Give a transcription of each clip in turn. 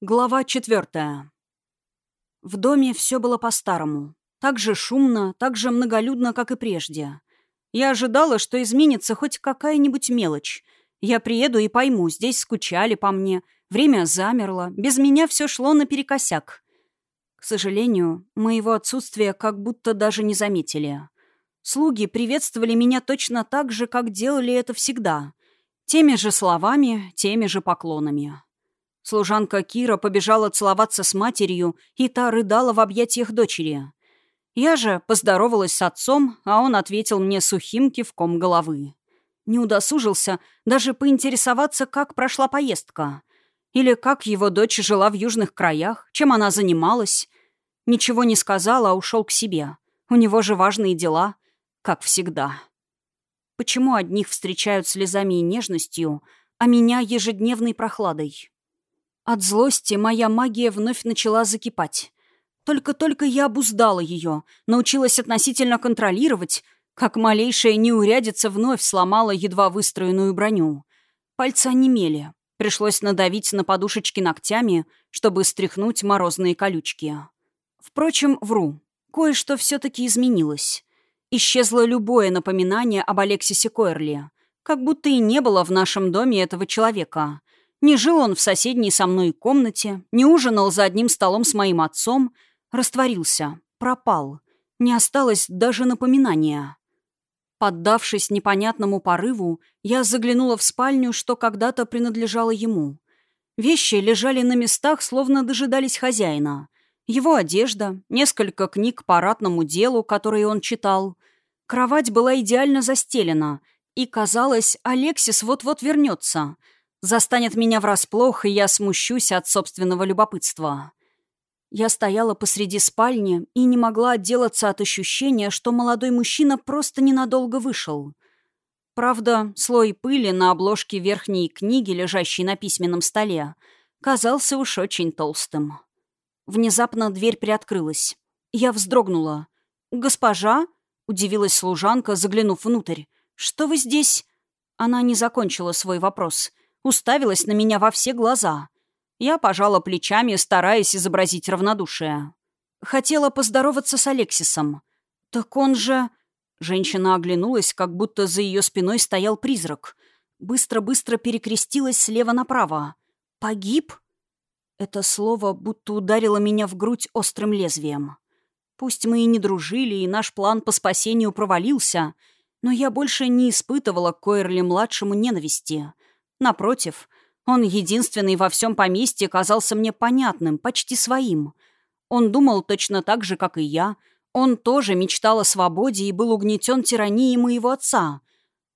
Глава четвертая. В доме все было по-старому. Так же шумно, так же многолюдно, как и прежде. Я ожидала, что изменится хоть какая-нибудь мелочь. Я приеду и пойму, здесь скучали по мне, время замерло, без меня все шло наперекосяк. К сожалению, моего отсутствия как будто даже не заметили. Слуги приветствовали меня точно так же, как делали это всегда. Теми же словами, теми же поклонами. Служанка Кира побежала целоваться с матерью, и та рыдала в объятиях дочери. Я же поздоровалась с отцом, а он ответил мне сухим кивком головы. Не удосужился даже поинтересоваться, как прошла поездка. Или как его дочь жила в южных краях, чем она занималась. Ничего не сказал, а ушел к себе. У него же важные дела, как всегда. Почему одних встречают слезами и нежностью, а меня ежедневной прохладой? От злости моя магия вновь начала закипать. Только-только я обуздала ее, научилась относительно контролировать, как малейшая неурядица вновь сломала едва выстроенную броню. Пальцы онемели. Пришлось надавить на подушечки ногтями, чтобы стряхнуть морозные колючки. Впрочем, вру. Кое-что все-таки изменилось. Исчезло любое напоминание об Алексисе Койерли. Как будто и не было в нашем доме этого человека. Не жил он в соседней со мной комнате, не ужинал за одним столом с моим отцом, растворился, пропал. Не осталось даже напоминания. Поддавшись непонятному порыву, я заглянула в спальню, что когда-то принадлежало ему. Вещи лежали на местах, словно дожидались хозяина. Его одежда, несколько книг по ратному делу, которые он читал. Кровать была идеально застелена, и, казалось, Алексис вот-вот вернется — Застанет меня врасплох, и я смущусь от собственного любопытства. Я стояла посреди спальни и не могла отделаться от ощущения, что молодой мужчина просто ненадолго вышел. Правда, слой пыли на обложке верхней книги, лежащей на письменном столе, казался уж очень толстым. Внезапно дверь приоткрылась. Я вздрогнула. «Госпожа?» — удивилась служанка, заглянув внутрь. «Что вы здесь?» Она не закончила свой вопрос уставилась на меня во все глаза. Я пожала плечами, стараясь изобразить равнодушие. Хотела поздороваться с Алексисом. «Так он же...» Женщина оглянулась, как будто за ее спиной стоял призрак. Быстро-быстро перекрестилась слева направо. «Погиб?» Это слово будто ударило меня в грудь острым лезвием. Пусть мы и не дружили, и наш план по спасению провалился, но я больше не испытывала к Койерли-младшему ненависти. Напротив, он единственный во всем поместье казался мне понятным, почти своим. Он думал точно так же, как и я. Он тоже мечтал о свободе и был угнетен тиранией моего отца.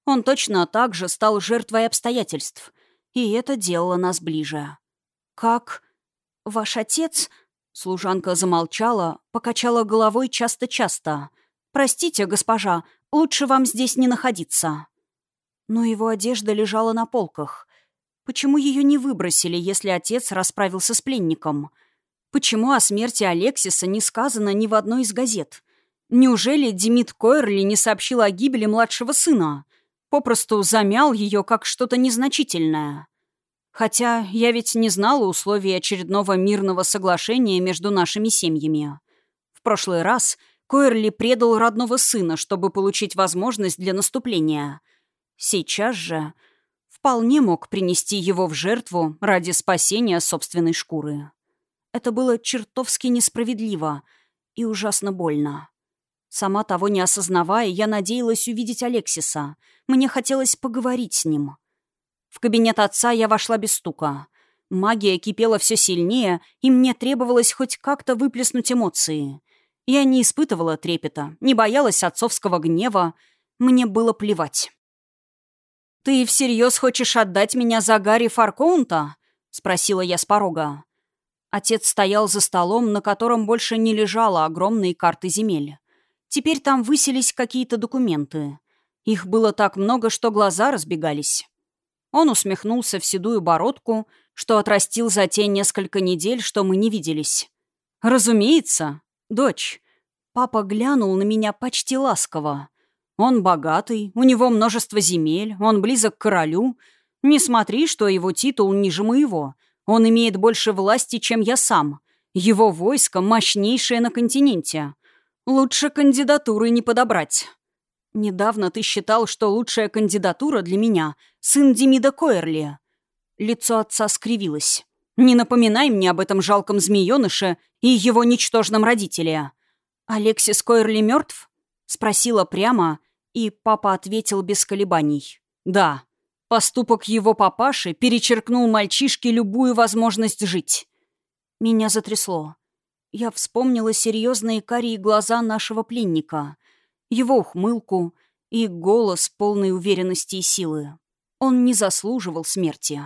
Он точно так же стал жертвой обстоятельств. И это делало нас ближе. «Как? Ваш отец?» Служанка замолчала, покачала головой часто-часто. «Простите, госпожа, лучше вам здесь не находиться». Но его одежда лежала на полках. Почему ее не выбросили, если отец расправился с пленником? Почему о смерти Алексиса не сказано ни в одной из газет? Неужели Демид Койерли не сообщил о гибели младшего сына? Попросту замял ее как что-то незначительное. Хотя я ведь не знала условий очередного мирного соглашения между нашими семьями. В прошлый раз Койерли предал родного сына, чтобы получить возможность для наступления — Сейчас же вполне мог принести его в жертву ради спасения собственной шкуры. Это было чертовски несправедливо и ужасно больно. Сама того не осознавая, я надеялась увидеть Алексиса. Мне хотелось поговорить с ним. В кабинет отца я вошла без стука. Магия кипела все сильнее, и мне требовалось хоть как-то выплеснуть эмоции. Я не испытывала трепета, не боялась отцовского гнева. Мне было плевать. «Ты всерьез хочешь отдать меня за Гарри Фаркоунта?» — спросила я с порога. Отец стоял за столом, на котором больше не лежала огромные карты земель. Теперь там высились какие-то документы. Их было так много, что глаза разбегались. Он усмехнулся в седую бородку, что отрастил за те несколько недель, что мы не виделись. «Разумеется, дочь». Папа глянул на меня почти ласково. Он богатый, у него множество земель, он близок к королю. Не смотри, что его титул ниже моего. Он имеет больше власти, чем я сам. Его войско мощнейшее на континенте. Лучше кандидатуры не подобрать. Недавно ты считал, что лучшая кандидатура для меня — сын Демида Койерли. Лицо отца скривилось. Не напоминай мне об этом жалком змееныше и его ничтожном родителе. Алексис Койерли мертв? Спросила прямо, и папа ответил без колебаний. Да. Поступок его папаши перечеркнул мальчишке любую возможность жить. Меня затрясло. Я вспомнила серьезные карие глаза нашего пленника, его ухмылку и голос полной уверенности и силы. Он не заслуживал смерти.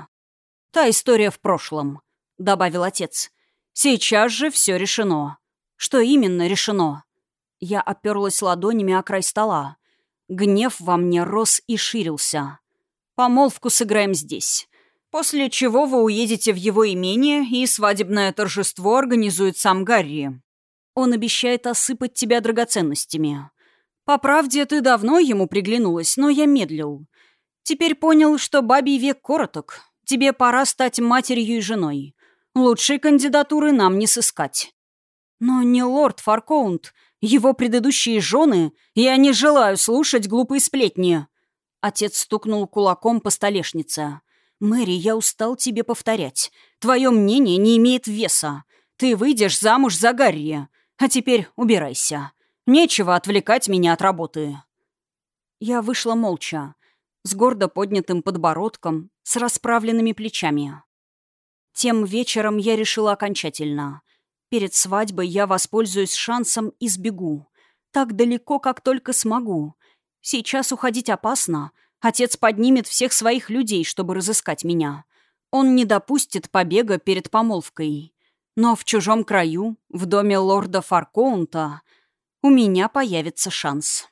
«Та история в прошлом», — добавил отец. «Сейчас же все решено». «Что именно решено?» Я оперлась ладонями о край стола. Гнев во мне рос и ширился. Помолвку сыграем здесь. После чего вы уедете в его имение, и свадебное торжество организует сам Гарри. Он обещает осыпать тебя драгоценностями. По правде, ты давно ему приглянулась, но я медлил. Теперь понял, что бабий век короток. Тебе пора стать матерью и женой. Лучшей кандидатуры нам не сыскать. Но не лорд Фаркоунт, его предыдущие жены, я не желаю слушать глупые сплетни. Отец стукнул кулаком по столешнице. «Мэри, я устал тебе повторять. Твое мнение не имеет веса. Ты выйдешь замуж за Гарри. А теперь убирайся. Нечего отвлекать меня от работы». Я вышла молча, с гордо поднятым подбородком, с расправленными плечами. Тем вечером я решила окончательно. Перед свадьбой я воспользуюсь шансом и сбегу. Так далеко, как только смогу. Сейчас уходить опасно. Отец поднимет всех своих людей, чтобы разыскать меня. Он не допустит побега перед помолвкой. Но в чужом краю, в доме лорда Фаркоунта, у меня появится шанс.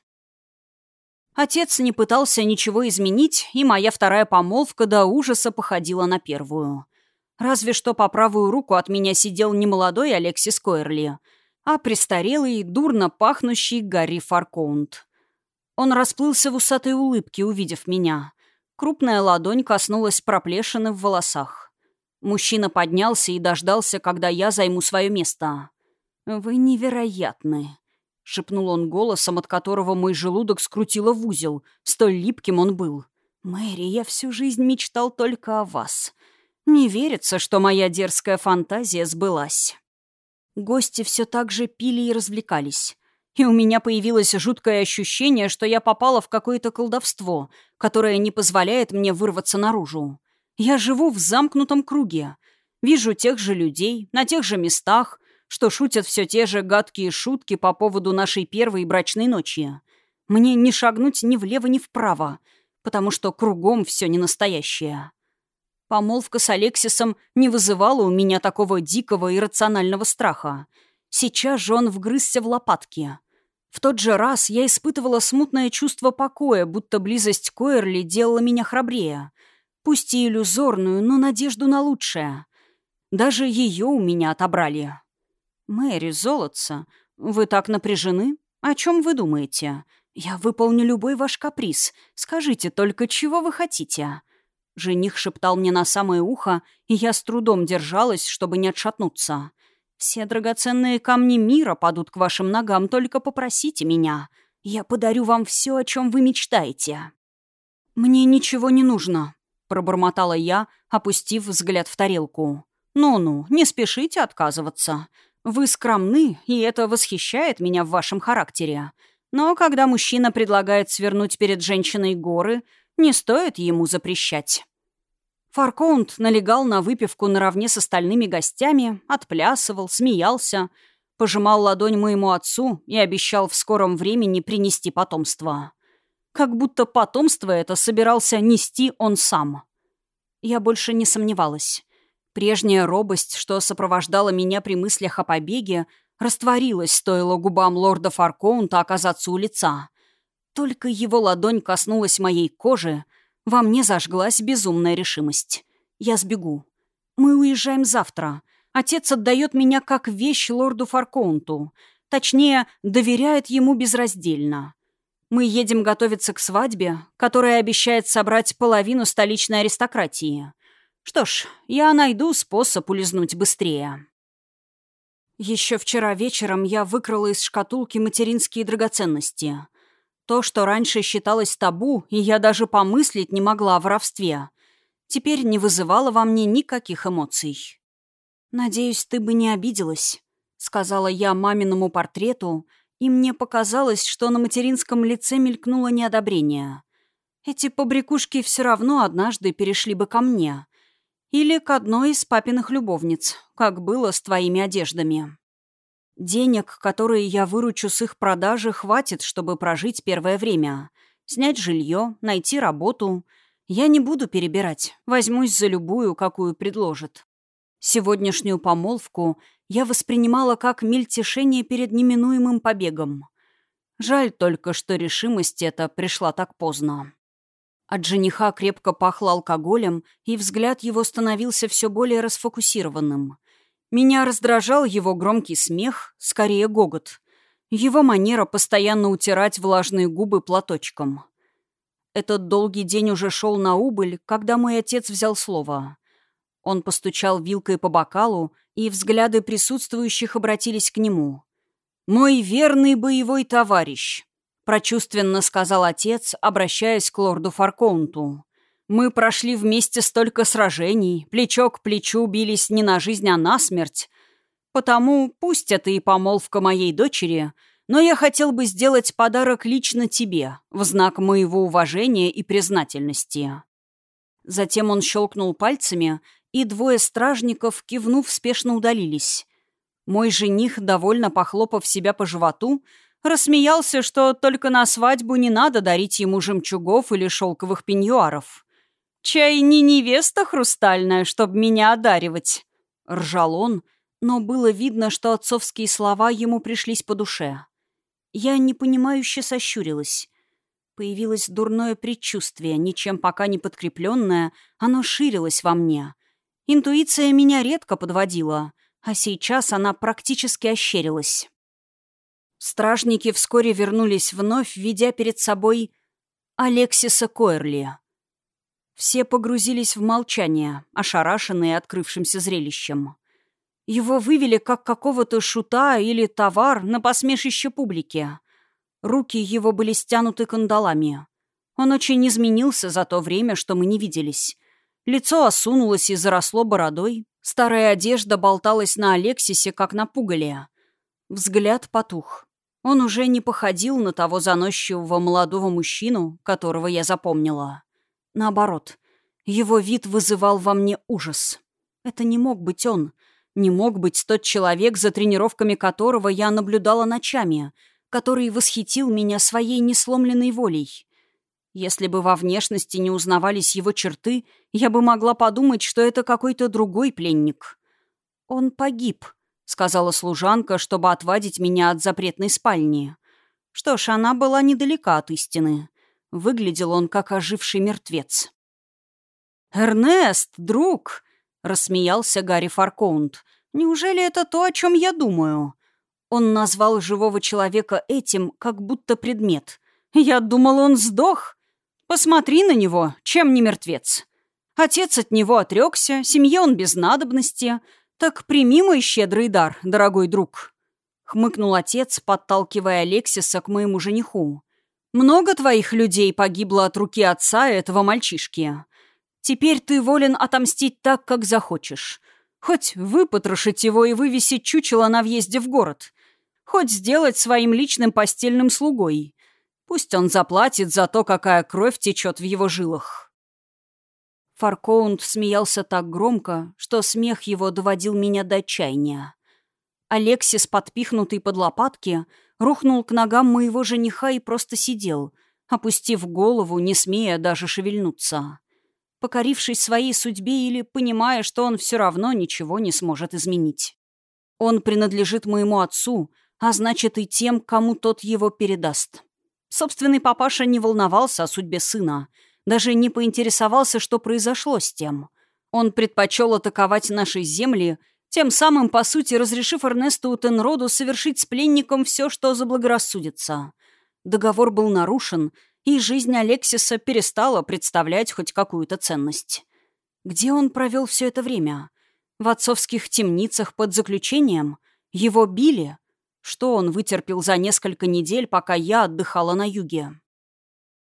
Отец не пытался ничего изменить, и моя вторая помолвка до ужаса походила на первую. Разве что по правую руку от меня сидел не молодой Алексис Койерли, а престарелый, дурно пахнущий Гарри Фаркоунт. Он расплылся в усатой улыбке, увидев меня. Крупная ладонь коснулась проплешины в волосах. Мужчина поднялся и дождался, когда я займу свое место. «Вы невероятны», — шепнул он голосом, от которого мой желудок скрутило в узел. Столь липким он был. «Мэри, я всю жизнь мечтал только о вас. Не верится, что моя дерзкая фантазия сбылась». Гости все так же пили и развлекались и у меня появилось жуткое ощущение, что я попала в какое-то колдовство, которое не позволяет мне вырваться наружу. Я живу в замкнутом круге. Вижу тех же людей, на тех же местах, что шутят все те же гадкие шутки по поводу нашей первой брачной ночи. Мне не шагнуть ни влево, ни вправо, потому что кругом все не настоящее. Помолвка с Алексисом не вызывала у меня такого дикого иррационального страха. Сейчас же он вгрызся в лопатки. В тот же раз я испытывала смутное чувство покоя, будто близость Койерли делала меня храбрее. Пусть и иллюзорную, но надежду на лучшее. Даже ее у меня отобрали. «Мэри, золотца, вы так напряжены? О чем вы думаете? Я выполню любой ваш каприз. Скажите только, чего вы хотите?» Жених шептал мне на самое ухо, и я с трудом держалась, чтобы не отшатнуться. Все драгоценные камни мира падут к вашим ногам, только попросите меня. Я подарю вам все, о чем вы мечтаете». «Мне ничего не нужно», — пробормотала я, опустив взгляд в тарелку. «Ну-ну, не спешите отказываться. Вы скромны, и это восхищает меня в вашем характере. Но когда мужчина предлагает свернуть перед женщиной горы, не стоит ему запрещать». Фаркоунт налегал на выпивку наравне с остальными гостями, отплясывал, смеялся, пожимал ладонь моему отцу и обещал в скором времени принести потомство. Как будто потомство это собирался нести он сам. Я больше не сомневалась. Прежняя робость, что сопровождала меня при мыслях о побеге, растворилась, стоило губам лорда Фаркоунта оказаться у лица. Только его ладонь коснулась моей кожи — во мне зажглась безумная решимость. Я сбегу. Мы уезжаем завтра. Отец отдает меня как вещь лорду Фаркоунту. Точнее, доверяет ему безраздельно. Мы едем готовиться к свадьбе, которая обещает собрать половину столичной аристократии. Что ж, я найду способ улизнуть быстрее. Еще вчера вечером я выкрала из шкатулки материнские драгоценности. То, что раньше считалось табу, и я даже помыслить не могла о воровстве, теперь не вызывало во мне никаких эмоций. «Надеюсь, ты бы не обиделась», — сказала я маминому портрету, и мне показалось, что на материнском лице мелькнуло неодобрение. Эти побрякушки все равно однажды перешли бы ко мне. Или к одной из папиных любовниц, как было с твоими одеждами. Денег, которые я выручу с их продажи, хватит, чтобы прожить первое время. Снять жилье, найти работу. Я не буду перебирать, возьмусь за любую, какую предложат. Сегодняшнюю помолвку я воспринимала как мельтешение перед неминуемым побегом. Жаль только, что решимость эта пришла так поздно. От жениха крепко пахло алкоголем, и взгляд его становился все более расфокусированным. Меня раздражал его громкий смех, скорее гогот. Его манера постоянно утирать влажные губы платочком. Этот долгий день уже шел на убыль, когда мой отец взял слово. Он постучал вилкой по бокалу, и взгляды присутствующих обратились к нему. «Мой верный боевой товарищ», — прочувственно сказал отец, обращаясь к лорду Фаркоунту. «Мы прошли вместе столько сражений, плечо к плечу бились не на жизнь, а на смерть. Потому пусть это и помолвка моей дочери, но я хотел бы сделать подарок лично тебе, в знак моего уважения и признательности». Затем он щелкнул пальцами, и двое стражников, кивнув, спешно удалились. Мой жених, довольно похлопав себя по животу, рассмеялся, что только на свадьбу не надо дарить ему жемчугов или шелковых пеньюаров. «Чай не невеста хрустальная, чтобы меня одаривать», — ржал он, но было видно, что отцовские слова ему пришлись по душе. Я непонимающе сощурилась. Появилось дурное предчувствие, ничем пока не подкрепленное, оно ширилось во мне — Интуиция меня редко подводила, а сейчас она практически ощерилась. Стражники вскоре вернулись вновь, ведя перед собой Алексиса Койерли. Все погрузились в молчание, ошарашенные открывшимся зрелищем. Его вывели как какого-то шута или товар на посмешище публики. Руки его были стянуты кандалами. Он очень изменился за то время, что мы не виделись. Лицо осунулось и заросло бородой. Старая одежда болталась на Алексисе, как на пугале. Взгляд потух. Он уже не походил на того заносчивого молодого мужчину, которого я запомнила. Наоборот, его вид вызывал во мне ужас. Это не мог быть он. Не мог быть тот человек, за тренировками которого я наблюдала ночами, который восхитил меня своей несломленной волей. Если бы во внешности не узнавались его черты, я бы могла подумать, что это какой-то другой пленник. «Он погиб», — сказала служанка, чтобы отвадить меня от запретной спальни. Что ж, она была недалека от истины. Выглядел он как оживший мертвец. «Эрнест, друг!» — рассмеялся Гарри Фаркоунд. «Неужели это то, о чем я думаю?» Он назвал живого человека этим, как будто предмет. «Я думал, он сдох!» Посмотри на него, чем не мертвец. Отец от него отрекся, семье он без надобности. Так прими мой щедрый дар, дорогой друг. Хмыкнул отец, подталкивая Алексиса к моему жениху. Много твоих людей погибло от руки отца этого мальчишки. Теперь ты волен отомстить так, как захочешь. Хоть выпотрошить его и вывесить чучело на въезде в город. Хоть сделать своим личным постельным слугой. Пусть он заплатит за то, какая кровь течет в его жилах. Фаркоунд смеялся так громко, что смех его доводил меня до отчаяния. Алексис, подпихнутый под лопатки, рухнул к ногам моего жениха и просто сидел, опустив голову, не смея даже шевельнуться. Покорившись своей судьбе или понимая, что он все равно ничего не сможет изменить. Он принадлежит моему отцу, а значит и тем, кому тот его передаст. Собственный папаша не волновался о судьбе сына, даже не поинтересовался, что произошло с тем. Он предпочел атаковать наши земли, тем самым, по сути, разрешив Эрнесту Тенроду совершить с пленником все, что заблагорассудится. Договор был нарушен, и жизнь Алексиса перестала представлять хоть какую-то ценность. Где он провел все это время? В отцовских темницах под заключением? Его били? Что он вытерпел за несколько недель, пока я отдыхала на юге?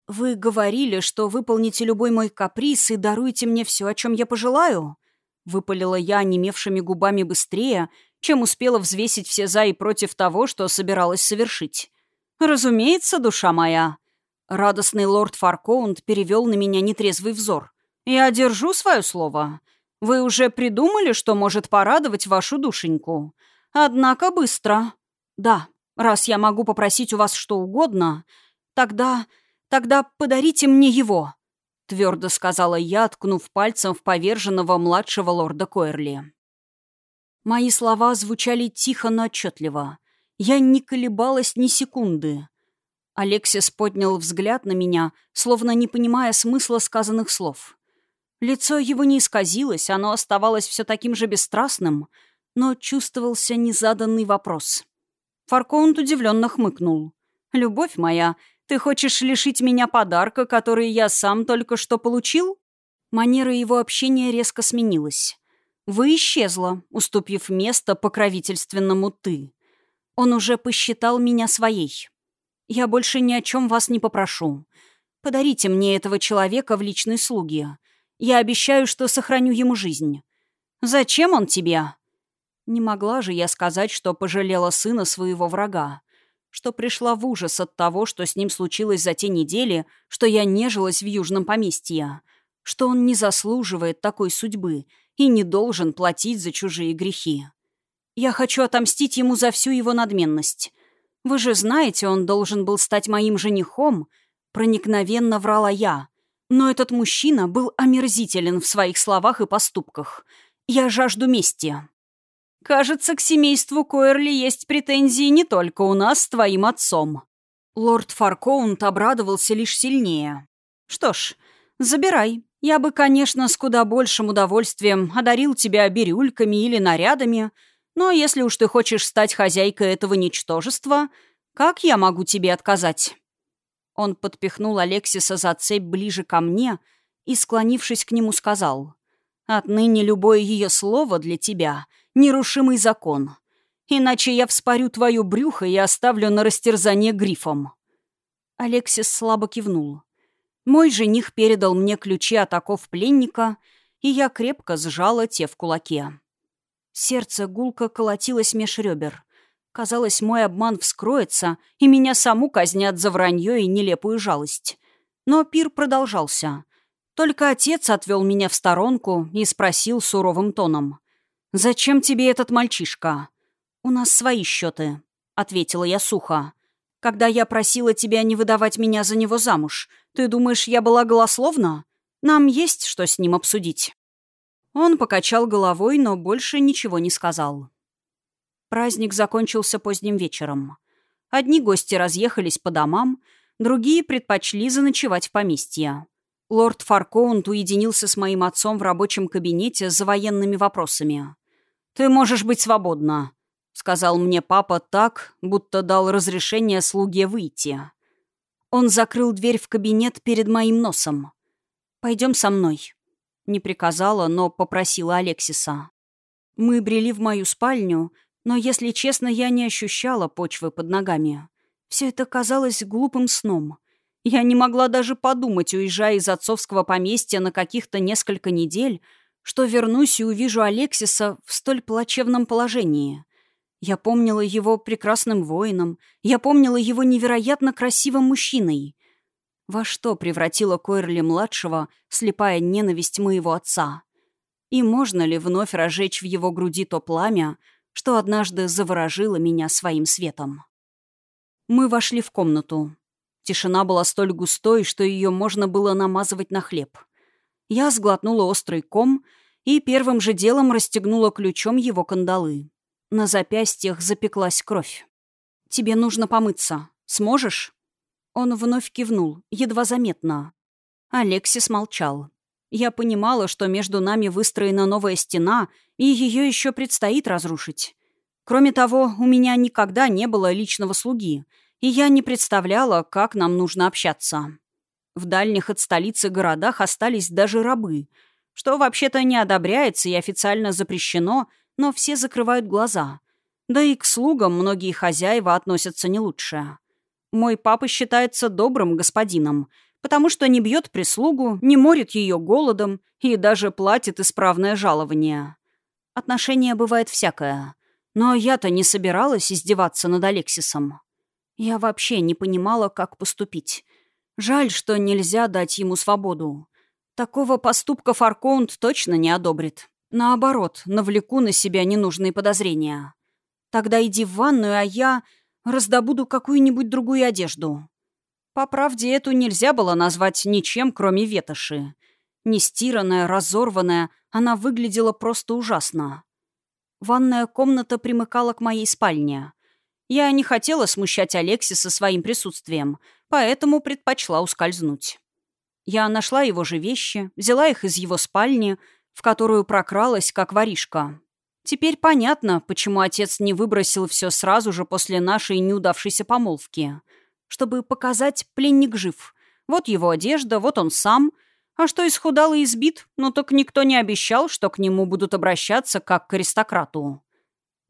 «Вы говорили, что выполните любой мой каприз и даруете мне все, о чем я пожелаю?» Выпалила я онемевшими губами быстрее, чем успела взвесить все «за» и против того, что собиралась совершить. «Разумеется, душа моя!» Радостный лорд Фаркоунд перевел на меня нетрезвый взор. «Я держу свое слово. Вы уже придумали, что может порадовать вашу душеньку? Однако быстро. Да, раз я могу попросить у вас что угодно, тогда... тогда подарите мне его», — твердо сказала я, ткнув пальцем в поверженного младшего лорда Койерли. Мои слова звучали тихо, но отчетливо. Я не колебалась ни секунды. Алексис поднял взгляд на меня, словно не понимая смысла сказанных слов. Лицо его не исказилось, оно оставалось все таким же бесстрастным, но чувствовался незаданный вопрос. Фаркоунт удивленно хмыкнул. «Любовь моя, ты хочешь лишить меня подарка, который я сам только что получил?» Манера его общения резко сменилась. «Вы исчезла, уступив место покровительственному «ты». Он уже посчитал меня своей. Я больше ни о чем вас не попрошу. Подарите мне этого человека в личной слуге. Я обещаю, что сохраню ему жизнь. Зачем он тебе? Не могла же я сказать, что пожалела сына своего врага, что пришла в ужас от того, что с ним случилось за те недели, что я нежилась в южном поместье, что он не заслуживает такой судьбы и не должен платить за чужие грехи. Я хочу отомстить ему за всю его надменность. Вы же знаете, он должен был стать моим женихом. Проникновенно врала я. Но этот мужчина был омерзителен в своих словах и поступках. Я жажду мести. Кажется, к семейству Койерли есть претензии не только у нас с твоим отцом. Лорд Фаркоунт обрадовался лишь сильнее. Что ж, забирай. Я бы, конечно, с куда большим удовольствием одарил тебя бирюльками или нарядами, но если уж ты хочешь стать хозяйкой этого ничтожества, как я могу тебе отказать?» Он подпихнул Алексиса за цепь ближе ко мне и, склонившись к нему, сказал, «Отныне любое ее слово для тебя — нерушимый закон. Иначе я вспорю твое брюхо и оставлю на растерзание грифом». Алексис слабо кивнул. Мой жених передал мне ключи от оков пленника, и я крепко сжала те в кулаке. Сердце гулко колотилось меж ребер. Казалось, мой обман вскроется, и меня саму казнят за вранье и нелепую жалость. Но пир продолжался. Только отец отвел меня в сторонку и спросил суровым тоном. «Зачем тебе этот мальчишка?» «У нас свои счеты», — ответила я сухо. «Когда я просила тебя не выдавать меня за него замуж, ты думаешь, я была голословна? Нам есть что с ним обсудить». Он покачал головой, но больше ничего не сказал. Праздник закончился поздним вечером. Одни гости разъехались по домам, другие предпочли заночевать в поместье. Лорд Фаркоунт уединился с моим отцом в рабочем кабинете за военными вопросами. «Ты можешь быть свободна», — сказал мне папа так, будто дал разрешение слуге выйти. Он закрыл дверь в кабинет перед моим носом. «Пойдем со мной», не приказала, но попросила Алексиса. Мы брели в мою спальню, но, если честно, я не ощущала почвы под ногами. Все это казалось глупым сном. Я не могла даже подумать, уезжая из отцовского поместья на каких-то несколько недель, что вернусь и увижу Алексиса в столь плачевном положении. Я помнила его прекрасным воином, я помнила его невероятно красивым мужчиной. Во что превратила Койрли-младшего слепая ненависть моего отца? И можно ли вновь разжечь в его груди то пламя, что однажды заворожило меня своим светом? Мы вошли в комнату. Тишина была столь густой, что ее можно было намазывать на хлеб. Я сглотнула острый ком и первым же делом расстегнула ключом его кандалы. На запястьях запеклась кровь. «Тебе нужно помыться. Сможешь?» Он вновь кивнул, едва заметно. Алексис молчал. Я понимала, что между нами выстроена новая стена, и ее еще предстоит разрушить. Кроме того, у меня никогда не было личного слуги, и я не представляла, как нам нужно общаться. В дальних от столицы городах остались даже рабы. что вообще-то не одобряется и официально запрещено, но все закрывают глаза. Да и к слугам многие хозяева относятся не лучше. Мой папа считается добрым господином, потому что не бьет прислугу, не морит ее голодом и даже платит исправное жалование. Отношение бывает всякое. Но я-то не собиралась издеваться над Алексисом. Я вообще не понимала, как поступить. Жаль, что нельзя дать ему свободу. Такого поступка Фаркоунд точно не одобрит. Наоборот, навлеку на себя ненужные подозрения. Тогда иди в ванную, а я раздобуду какую-нибудь другую одежду. По правде, эту нельзя было назвать ничем, кроме ветоши. Нестиранная, разорванная, она выглядела просто ужасно. Ванная комната примыкала к моей спальне. Я не хотела смущать Алексиса своим присутствием, поэтому предпочла ускользнуть. Я нашла его же вещи, взяла их из его спальни, в которую прокралась, как воришка. Теперь понятно, почему отец не выбросил все сразу же после нашей неудавшейся помолвки. Чтобы показать, пленник жив. Вот его одежда, вот он сам. А что исхудал и избит, ну так никто не обещал, что к нему будут обращаться как к аристократу.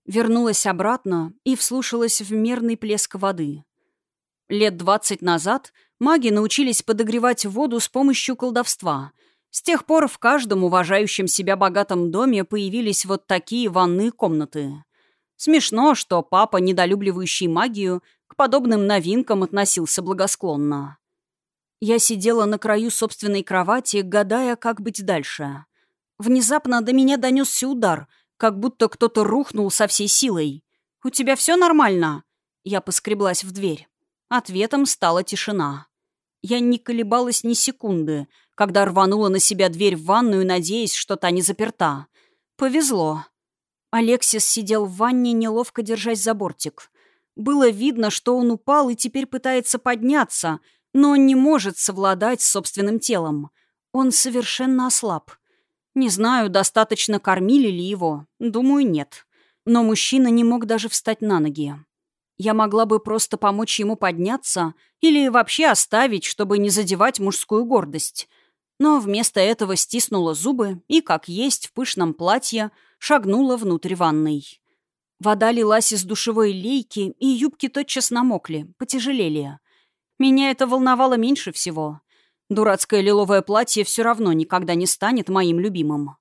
Вернулась обратно и вслушалась в мерный плеск воды. Лет двадцать назад маги научились подогревать воду с помощью колдовства — с тех пор в каждом уважающем себя богатом доме появились вот такие ванные комнаты. Смешно, что папа, недолюбливающий магию, к подобным новинкам относился благосклонно. Я сидела на краю собственной кровати, гадая, как быть дальше. Внезапно до меня донесся удар, как будто кто-то рухнул со всей силой. «У тебя все нормально?» Я поскреблась в дверь. Ответом стала тишина. Я не колебалась ни секунды, когда рванула на себя дверь в ванную, надеясь, что та не заперта. Повезло. Алексис сидел в ванне, неловко держась за бортик. Было видно, что он упал и теперь пытается подняться, но он не может совладать с собственным телом. Он совершенно ослаб. Не знаю, достаточно кормили ли его. Думаю, нет. Но мужчина не мог даже встать на ноги. Я могла бы просто помочь ему подняться или вообще оставить, чтобы не задевать мужскую гордость. Но вместо этого стиснула зубы и, как есть, в пышном платье шагнула внутрь ванной. Вода лилась из душевой лейки, и юбки тотчас намокли, потяжелели. Меня это волновало меньше всего. Дурацкое лиловое платье все равно никогда не станет моим любимым.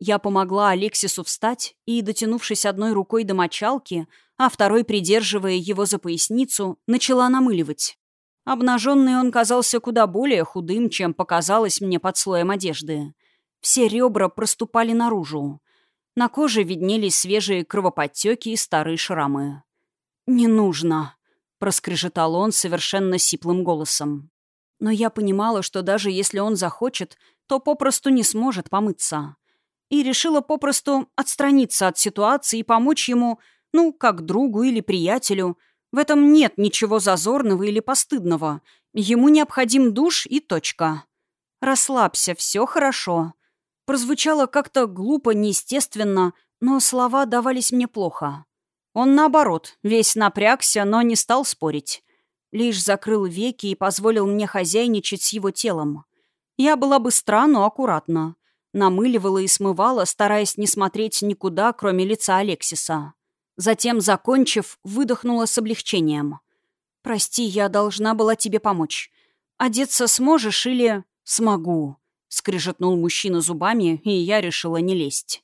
Я помогла Алексису встать и, дотянувшись одной рукой до мочалки, а второй, придерживая его за поясницу, начала намыливать. Обнаженный он казался куда более худым, чем показалось мне под слоем одежды. Все ребра проступали наружу. На коже виднелись свежие кровоподтеки и старые шрамы. «Не нужно», — проскрежетал он совершенно сиплым голосом. Но я понимала, что даже если он захочет, то попросту не сможет помыться и решила попросту отстраниться от ситуации и помочь ему, ну, как другу или приятелю. В этом нет ничего зазорного или постыдного. Ему необходим душ и точка. «Расслабься, все хорошо». Прозвучало как-то глупо, неестественно, но слова давались мне плохо. Он, наоборот, весь напрягся, но не стал спорить. Лишь закрыл веки и позволил мне хозяйничать с его телом. Я была быстра, но аккуратна. Намыливала и смывала, стараясь не смотреть никуда, кроме лица Алексиса. Затем, закончив, выдохнула с облегчением. «Прости, я должна была тебе помочь. Одеться сможешь или...» «Смогу», — скрижетнул мужчина зубами, и я решила не лезть.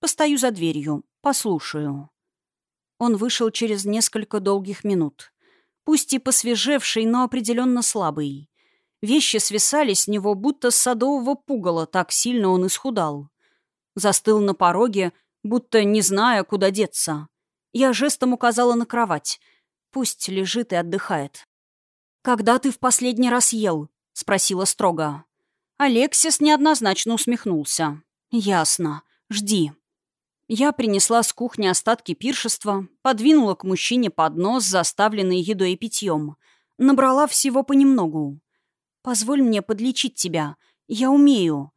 «Постою за дверью, послушаю». Он вышел через несколько долгих минут. Пусть и посвежевший, но определенно слабый. Вещи свисали с него, будто с садового пугала, так сильно он исхудал. Застыл на пороге, будто не зная, куда деться. Я жестом указала на кровать. Пусть лежит и отдыхает. «Когда ты в последний раз ел?» — спросила строго. Алексис неоднозначно усмехнулся. «Ясно. Жди». Я принесла с кухни остатки пиршества, подвинула к мужчине поднос, заставленный едой и питьем. Набрала всего понемногу. «Позволь мне подлечить тебя. Я умею».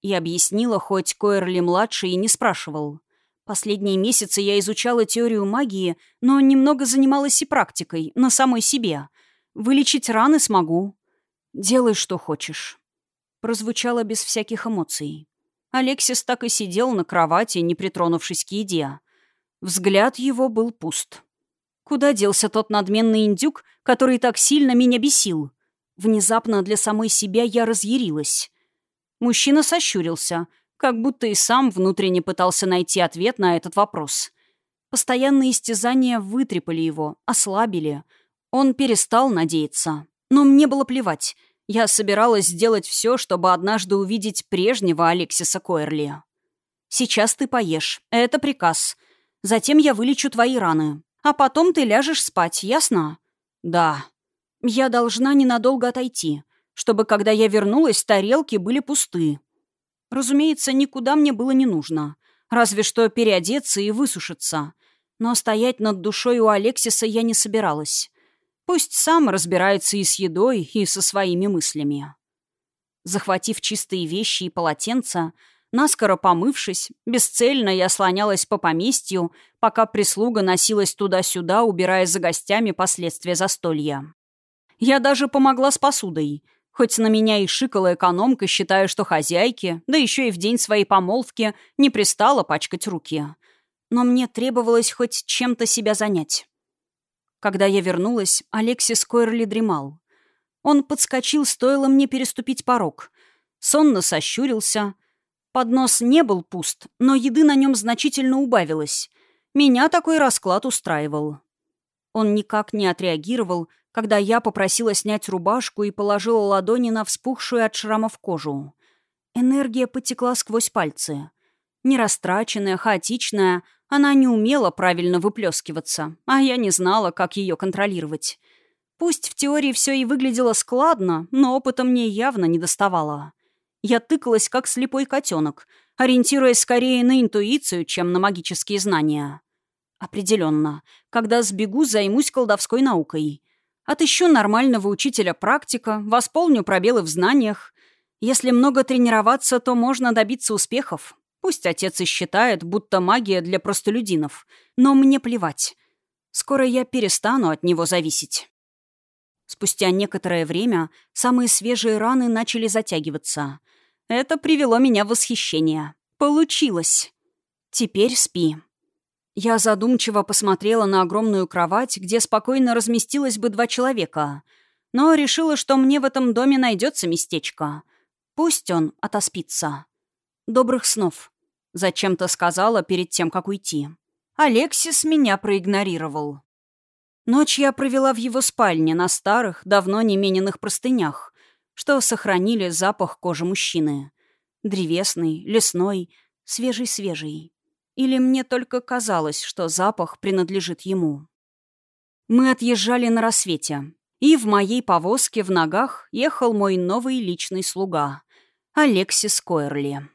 И объяснила, хоть Койерли-младший и не спрашивал. Последние месяцы я изучала теорию магии, но немного занималась и практикой, на самой себе. Вылечить раны смогу. Делай, что хочешь. Прозвучало без всяких эмоций. Алексис так и сидел на кровати, не притронувшись к еде. Взгляд его был пуст. Куда делся тот надменный индюк, который так сильно меня бесил? Внезапно для самой себя я разъярилась. Мужчина сощурился, как будто и сам внутренне пытался найти ответ на этот вопрос. Постоянные истязания вытрепали его, ослабили. Он перестал надеяться. Но мне было плевать. Я собиралась сделать все, чтобы однажды увидеть прежнего Алексиса Койерли. «Сейчас ты поешь. Это приказ. Затем я вылечу твои раны. А потом ты ляжешь спать, ясно?» «Да». «Я должна ненадолго отойти, чтобы, когда я вернулась, тарелки были пусты». Разумеется, никуда мне было не нужно. Разве что переодеться и высушиться. Но стоять над душой у Алексиса я не собиралась. Пусть сам разбирается и с едой, и со своими мыслями. Захватив чистые вещи и полотенца, наскоро помывшись, бесцельно я слонялась по поместью, пока прислуга носилась туда-сюда, убирая за гостями последствия застолья. Я даже помогла с посудой, хоть на меня и шикала экономка, считая, что хозяйке, да еще и в день своей помолвки, не пристала пачкать руки. Но мне требовалось хоть чем-то себя занять. Когда я вернулась, Алексис Койерли дремал. Он подскочил, стоило мне переступить порог. Сонно сощурился. Поднос не был пуст, но еды на нем значительно убавилось. Меня такой расклад устраивал. Он никак не отреагировал, когда я попросила снять рубашку и положила ладони на вспухшую от шрамов кожу. Энергия потекла сквозь пальцы. Нерастраченная, хаотичная, она не умела правильно выплескиваться, а я не знала, как ее контролировать. Пусть в теории все и выглядело складно, но опыта мне явно не доставало. Я тыкалась, как слепой котенок, ориентируясь скорее на интуицию, чем на магические знания. Определенно, когда сбегу, займусь колдовской наукой. Отыщу нормального учителя-практика, восполню пробелы в знаниях. Если много тренироваться, то можно добиться успехов. Пусть отец и считает, будто магия для простолюдинов, но мне плевать. Скоро я перестану от него зависеть. Спустя некоторое время самые свежие раны начали затягиваться. Это привело меня в восхищение. Получилось. Теперь спи. Я задумчиво посмотрела на огромную кровать, где спокойно разместилось бы два человека, но решила, что мне в этом доме найдется местечко. Пусть он отоспится. «Добрых снов», — зачем-то сказала перед тем, как уйти. Алексис меня проигнорировал. Ночь я провела в его спальне на старых, давно не мененных простынях, что сохранили запах кожи мужчины. Древесный, лесной, свежий-свежий. Или мне только казалось, что запах принадлежит ему. Мы отъезжали на рассвете, и в моей повозке в ногах ехал мой новый личный слуга — Алексис Койерли.